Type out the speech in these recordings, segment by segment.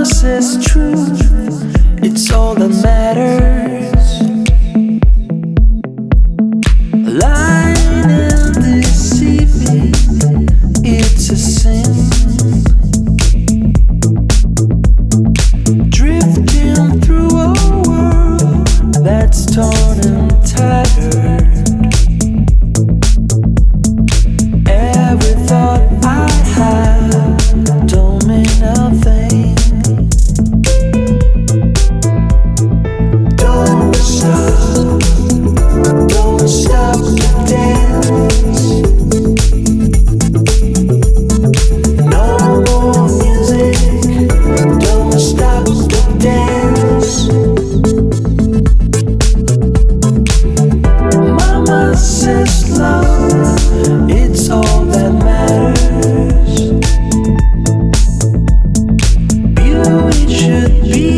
us is true, it's all that matters. Lying and deceiving, it's a sin. Drifting through a world that's torn should be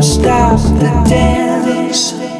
stop the dance.